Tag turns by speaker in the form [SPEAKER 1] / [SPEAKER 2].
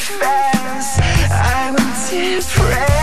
[SPEAKER 1] friends. I'm different